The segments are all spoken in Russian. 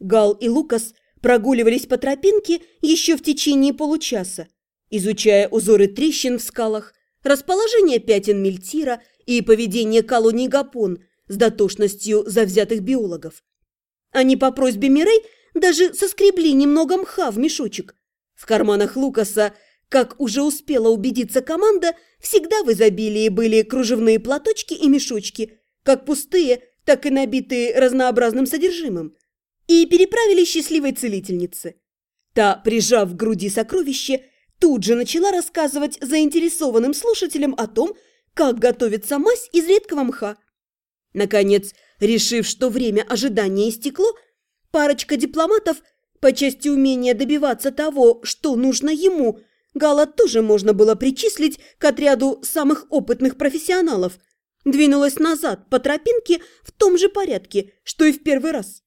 Гал и Лукас прогуливались по тропинке еще в течение получаса, изучая узоры трещин в скалах, расположение пятен мельтира и поведение колоний Гапон с дотошностью завзятых биологов. Они по просьбе Мирей даже соскребли немного мха в мешочек. В карманах Лукаса, как уже успела убедиться команда, всегда в изобилии были кружевные платочки и мешочки, как пустые, так и набитые разнообразным содержимым, и переправили счастливой целительнице. Та, прижав к груди сокровище, тут же начала рассказывать заинтересованным слушателям о том, как готовится мазь из редкого мха. Наконец, решив, что время ожидания истекло, парочка дипломатов по части умения добиваться того, что нужно ему, Гала тоже можно было причислить к отряду самых опытных профессионалов, двинулась назад по тропинке в том же порядке, что и в первый раз.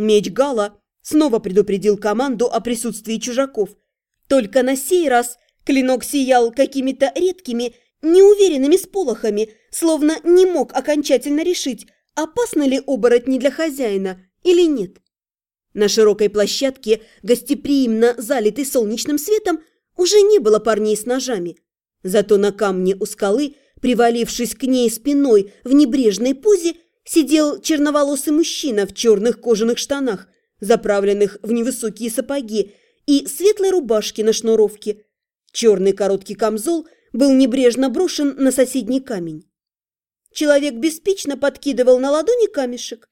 Меч Гала снова предупредил команду о присутствии чужаков. Только на сей раз клинок сиял какими-то редкими, неуверенными сполохами, словно не мог окончательно решить, опасно ли оборотни для хозяина или нет. На широкой площадке, гостеприимно залитой солнечным светом, уже не было парней с ножами. Зато на камне у скалы, привалившись к ней спиной в небрежной позе, сидел черноволосый мужчина в черных кожаных штанах, заправленных в невысокие сапоги, и светлой рубашке на шнуровке. Черный короткий камзол был небрежно брошен на соседний камень. Человек беспечно подкидывал на ладони камешек.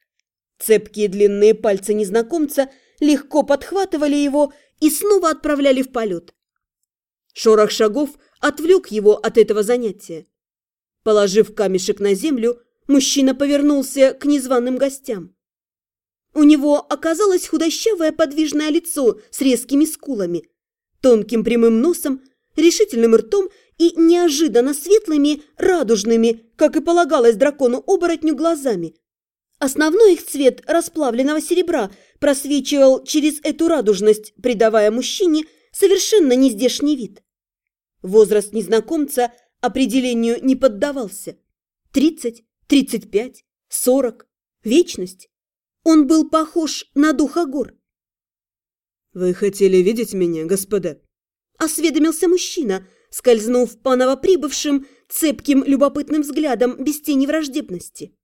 Цепкие длинные пальцы незнакомца легко подхватывали его и снова отправляли в полет. Шорох шагов отвлек его от этого занятия. Положив камешек на землю, мужчина повернулся к незваным гостям. У него оказалось худощавое подвижное лицо с резкими скулами, тонким прямым носом, решительным ртом и неожиданно светлыми, радужными, как и полагалось дракону-оборотню, глазами. Основной их цвет расплавленного серебра просвечивал через эту радужность, придавая мужчине совершенно нездешний вид. Возраст незнакомца определению не поддавался. Тридцать, тридцать пять, сорок, вечность. Он был похож на духа гор. «Вы хотели видеть меня, господа?» Осведомился мужчина, скользнув по новоприбывшим цепким любопытным взглядом без тени враждебности.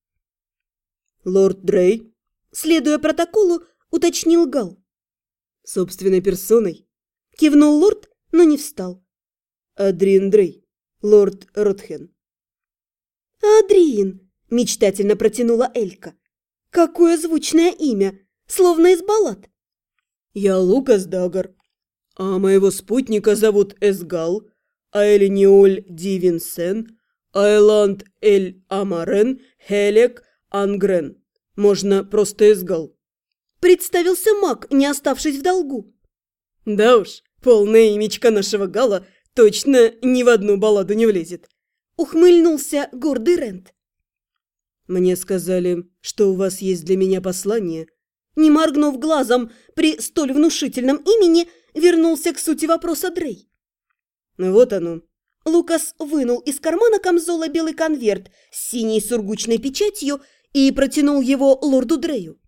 «Лорд Дрей?» Следуя протоколу, уточнил Гал. «Собственной персоной?» Кивнул лорд, но не встал. Адриен Дрей, лорд Ротхен. «Адриен!» – мечтательно протянула Элька. «Какое звучное имя, словно из баллад!» «Я Лукас Дагар, а моего спутника зовут Эсгал, а Элиниоль Дивинсен, Айланд Эль Амарен, Хелек Ангрен. Можно просто Эсгал». Представился маг, не оставшись в долгу. «Да уж, полное имечко нашего Гала точно ни в одну балладу не влезет. Ухмыльнулся гордый Рент. Мне сказали, что у вас есть для меня послание. Не моргнув глазом при столь внушительном имени, вернулся к сути вопроса Дрей. Вот оно. Лукас вынул из кармана камзола белый конверт с синей сургучной печатью и протянул его лорду Дрею.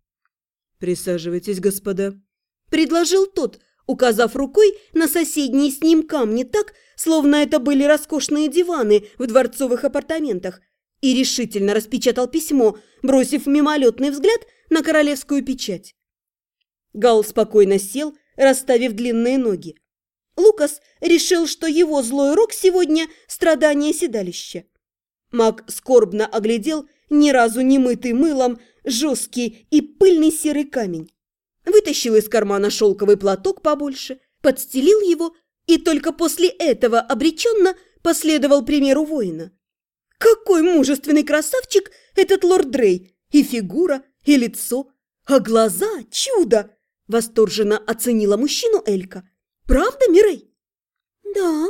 «Присаживайтесь, господа», – предложил тот, указав рукой на соседние с ним камни так, словно это были роскошные диваны в дворцовых апартаментах, и решительно распечатал письмо, бросив мимолетный взгляд на королевскую печать. Гал спокойно сел, расставив длинные ноги. Лукас решил, что его злой рок сегодня – страдание седалища. Маг скорбно оглядел ни разу не мытый мылом жесткий и пыльный серый камень вытащил из кармана шелковый платок побольше, подстелил его и только после этого обреченно последовал примеру воина. Какой мужественный красавчик этот лорд Дрей! И фигура, и лицо, а глаза – чудо! Восторженно оценила мужчину Элька. Правда, Мирей? Да,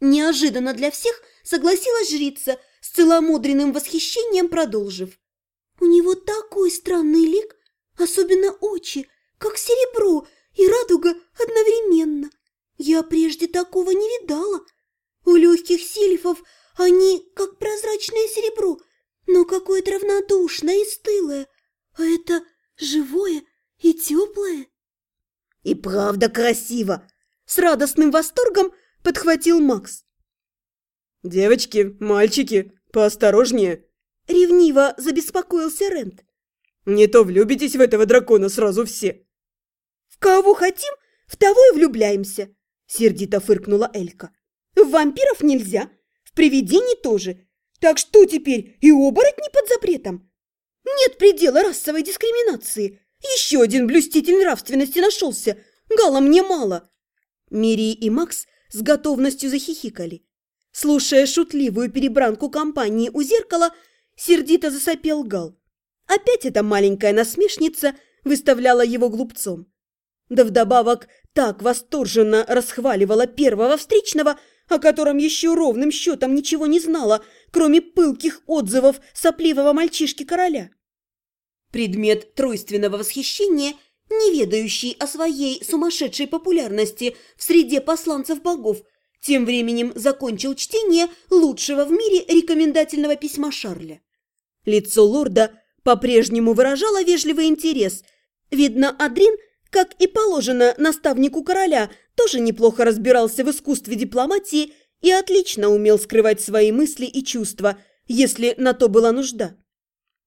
неожиданно для всех согласилась жрица, с целомудренным восхищением продолжив. У него такой странный лик, особенно очи – как серебро и радуга одновременно. Я прежде такого не видала. У легких сильфов они как прозрачное серебро, но какое-то равнодушное и стылое. А это живое И теплое. И правда красиво. С радостным восторгом подхватил Макс. Девочки, мальчики, поосторожнее. Ревниво забеспокоился Рент. Не то влюбитесь в этого дракона сразу все. В кого хотим, в того и влюбляемся, сердито фыркнула Элька. В вампиров нельзя, в привидений тоже. Так что теперь и оборотни под запретом? Нет предела расовой дискриминации. Еще один блюститель нравственности нашелся. Гала мне мало. Мири и Макс с готовностью захихикали. Слушая шутливую перебранку компании у зеркала, сердито засопел Гал. Опять эта маленькая насмешница выставляла его глупцом. Да вдобавок так восторженно расхваливала первого встречного, о котором еще ровным счетом ничего не знала, кроме пылких отзывов сопливого мальчишки-короля. Предмет тройственного восхищения, не ведающий о своей сумасшедшей популярности в среде посланцев богов, тем временем закончил чтение лучшего в мире рекомендательного письма Шарля. Лицо лорда по-прежнему выражало вежливый интерес. Видно, Адрин, как и положено наставнику короля, тоже неплохо разбирался в искусстве дипломатии и отлично умел скрывать свои мысли и чувства, если на то была нужда.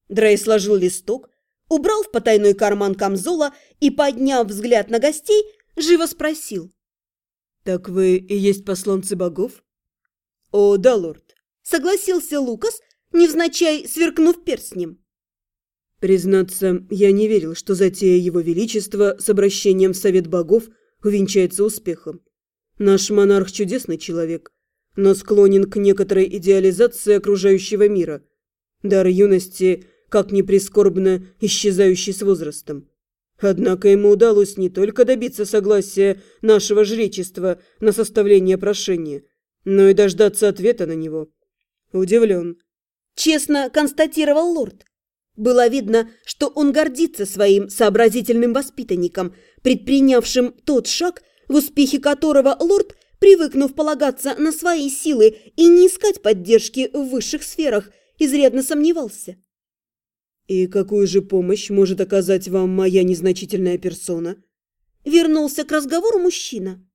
Дрей сложил листок, убрал в потайной карман камзола и, подняв взгляд на гостей, живо спросил. «Так вы и есть посланцы богов?» «О, да, лорд», — согласился Лукас, невзначай сверкнув перстнем. Признаться, я не верил, что затея его величества с обращением в Совет богов увенчается успехом. Наш монарх чудесный человек, но склонен к некоторой идеализации окружающего мира. Дар юности, как ни прискорбно, исчезающий с возрастом. Однако ему удалось не только добиться согласия нашего жречества на составление прошения, но и дождаться ответа на него. Удивлен. Честно констатировал лорд. Было видно, что он гордится своим сообразительным воспитанником, предпринявшим тот шаг, в успехе которого лорд, привыкнув полагаться на свои силы и не искать поддержки в высших сферах, изрядно сомневался. «И какую же помощь может оказать вам моя незначительная персона?» Вернулся к разговору мужчина.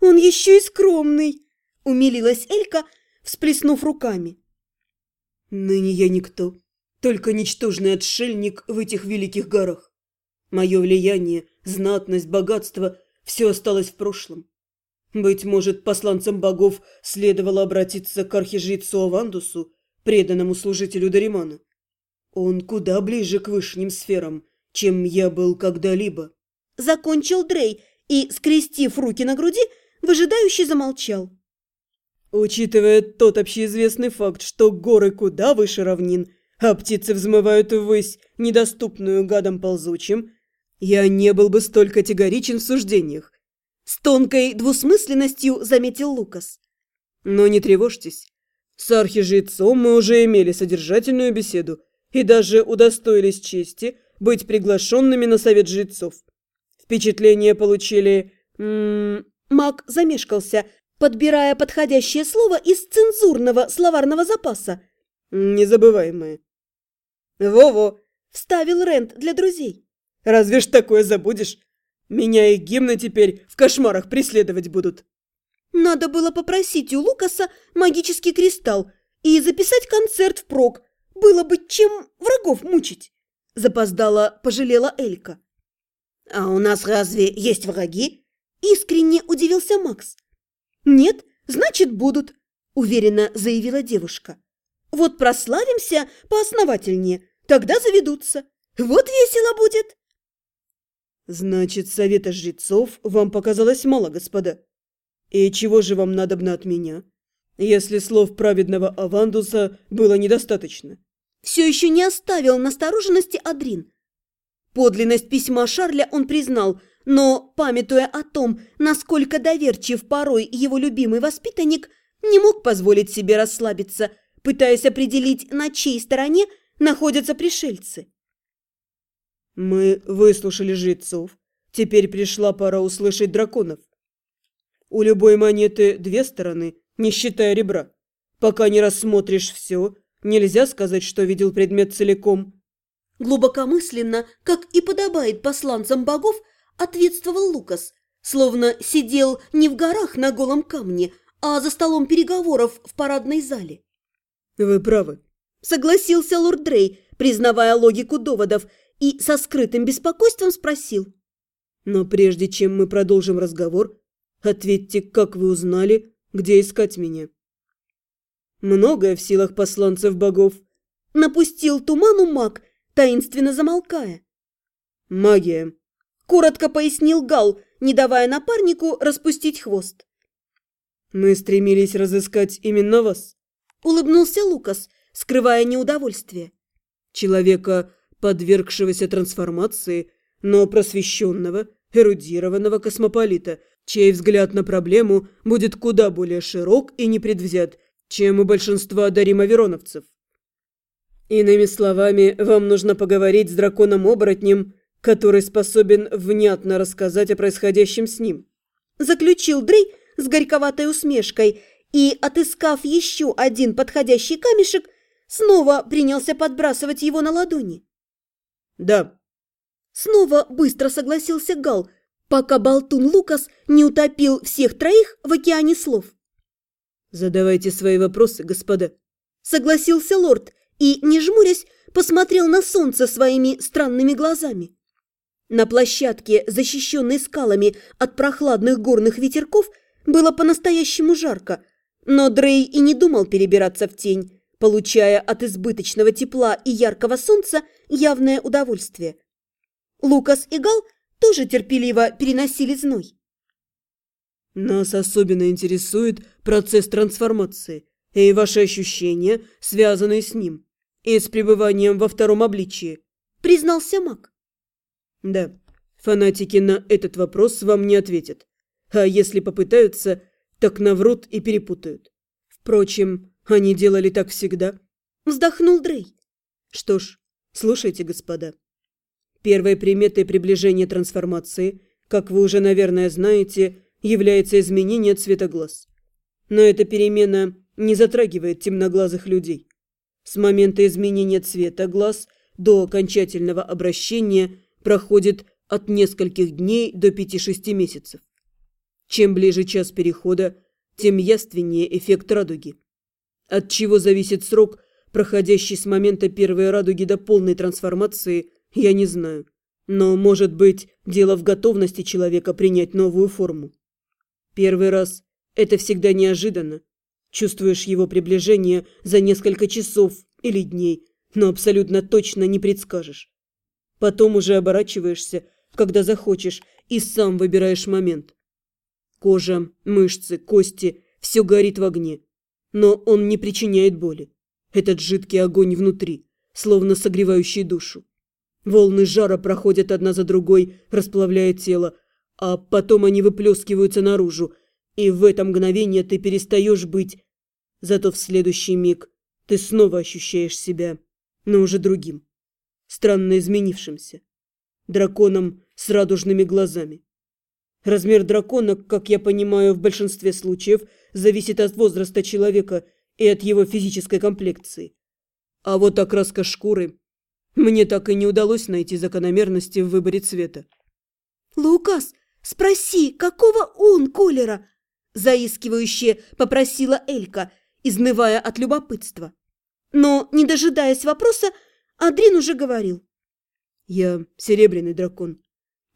«Он еще и скромный!» – умилилась Элька, всплеснув руками. «Ныне я никто, только ничтожный отшельник в этих великих горах. Мое влияние, знатность, богатство – все осталось в прошлом. Быть может, посланцам богов следовало обратиться к архижрецу Авандусу, преданному служителю Даримана. Он куда ближе к высшим сферам, чем я был когда-либо. Закончил Дрей и, скрестив руки на груди, выжидающе замолчал. Учитывая тот общеизвестный факт, что горы куда выше равнин, а птицы взмывают ввысь, недоступную гадам ползучим, я не был бы столь категоричен в суждениях. С тонкой двусмысленностью заметил Лукас. Но не тревожьтесь. С архижрецом мы уже имели содержательную беседу и даже удостоились чести быть приглашенными на совет жрецов. Впечатление получили... М -м, Маг замешкался, подбирая подходящее слово из цензурного словарного запаса. Незабываемое. «Во-во!» – вставил Рент для друзей. «Разве ж такое забудешь? Меня и гимны теперь в кошмарах преследовать будут». Надо было попросить у Лукаса магический кристалл и записать концерт впрок. Было бы чем врагов мучить. Запоздала, пожалела Элька. «А у нас разве есть враги?» Искренне удивился Макс. «Нет, значит, будут», – уверенно заявила девушка. «Вот прославимся поосновательнее, тогда заведутся. Вот весело будет». «Значит, совета жрецов вам показалось мало, господа. И чего же вам надобно от меня, если слов праведного Авандуса было недостаточно?» Все еще не оставил настороженности Адрин. Подлинность письма Шарля он признал, но, памятуя о том, насколько доверчив порой его любимый воспитанник, не мог позволить себе расслабиться, пытаясь определить, на чьей стороне находятся пришельцы. «Мы выслушали жрецов. Теперь пришла пора услышать драконов. У любой монеты две стороны, не считая ребра. Пока не рассмотришь все, нельзя сказать, что видел предмет целиком». Глубокомысленно, как и подобает посланцам богов, ответствовал Лукас, словно сидел не в горах на голом камне, а за столом переговоров в парадной зале. «Вы правы», — согласился лорд Дрей, признавая логику доводов, и со скрытым беспокойством спросил. «Но прежде чем мы продолжим разговор, ответьте, как вы узнали, где искать меня?» «Многое в силах посланцев богов», — напустил туману маг, таинственно замолкая. «Магия», — коротко пояснил Гал, не давая напарнику распустить хвост. «Мы стремились разыскать именно вас», — улыбнулся Лукас, скрывая неудовольствие. «Человека, подвергшегося трансформации, но просвещенного, эрудированного космополита, чей взгляд на проблему будет куда более широк и непредвзят, чем у большинства даримовероновцев. Иными словами, вам нужно поговорить с драконом-оборотнем, который способен внятно рассказать о происходящем с ним. Заключил Дрей с горьковатой усмешкой и, отыскав еще один подходящий камешек, снова принялся подбрасывать его на ладони. «Да». Снова быстро согласился Гал, пока болтун Лукас не утопил всех троих в океане слов. «Задавайте свои вопросы, господа», — согласился лорд и, не жмурясь, посмотрел на солнце своими странными глазами. На площадке, защищенной скалами от прохладных горных ветерков, было по-настоящему жарко, но Дрей и не думал перебираться в тень, получая от избыточного тепла и яркого солнца явное удовольствие. Лукас и Гал тоже терпеливо переносили зной. Нас особенно интересует процесс трансформации и ваши ощущения, связанные с ним, и с пребыванием во втором обличии, признался маг. Да, фанатики на этот вопрос вам не ответят. А если попытаются, так наврут и перепутают. Впрочем, они делали так всегда. Вздохнул Дрей. Что ж, слушайте, господа. Первой приметой приближения трансформации, как вы уже, наверное, знаете, является изменение цвета глаз. Но эта перемена не затрагивает темноглазых людей. С момента изменения цвета глаз до окончательного обращения проходит от нескольких дней до 5-6 месяцев. Чем ближе час перехода, тем яственнее эффект радуги. От чего зависит срок, проходящий с момента первой радуги до полной трансформации, я не знаю. Но, может быть, дело в готовности человека принять новую форму. Первый раз – это всегда неожиданно. Чувствуешь его приближение за несколько часов или дней, но абсолютно точно не предскажешь. Потом уже оборачиваешься, когда захочешь, и сам выбираешь момент. Кожа, мышцы, кости – все горит в огне. Но он не причиняет боли. Этот жидкий огонь внутри, словно согревающий душу. Волны жара проходят одна за другой, расплавляя тело, а потом они выплескиваются наружу, и в это мгновение ты перестаешь быть. Зато в следующий миг ты снова ощущаешь себя, но уже другим, странно изменившимся, драконом с радужными глазами. Размер дракона, как я понимаю, в большинстве случаев зависит от возраста человека и от его физической комплекции. А вот окраска шкуры... Мне так и не удалось найти закономерности в выборе цвета. «Лукас, Спроси, какого он колера?» Заискивающе попросила Элька, изнывая от любопытства. Но, не дожидаясь вопроса, Адрин уже говорил. «Я серебряный дракон.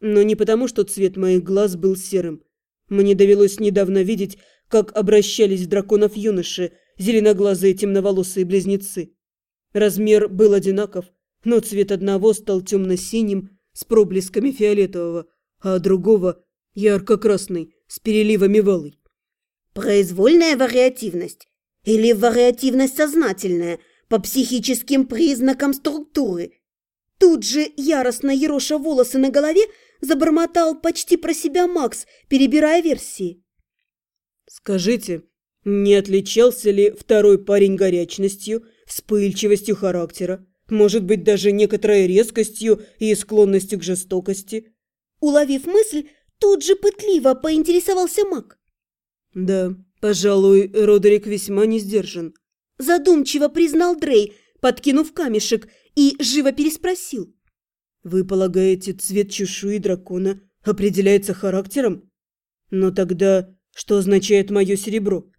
Но не потому, что цвет моих глаз был серым. Мне довелось недавно видеть, как обращались в драконов юноши, зеленоглазые темноволосые близнецы. Размер был одинаков, но цвет одного стал темно-синим с проблесками фиолетового, а другого ярко-красный с переливами валы. Произвольная вариативность или вариативность сознательная по психическим признакам структуры. Тут же, яростно ероша волосы на голове, забормотал почти про себя Макс, перебирая версии. «Скажите, не отличался ли второй парень горячностью, вспыльчивостью характера, может быть, даже некоторой резкостью и склонностью к жестокости?» Уловив мысль, тут же пытливо поинтересовался маг. «Да, пожалуй, Родерик весьма не сдержан», – задумчиво признал Дрей, подкинув камешек и живо переспросил. «Вы полагаете, цвет чешуи дракона определяется характером? Но тогда что означает мое серебро?»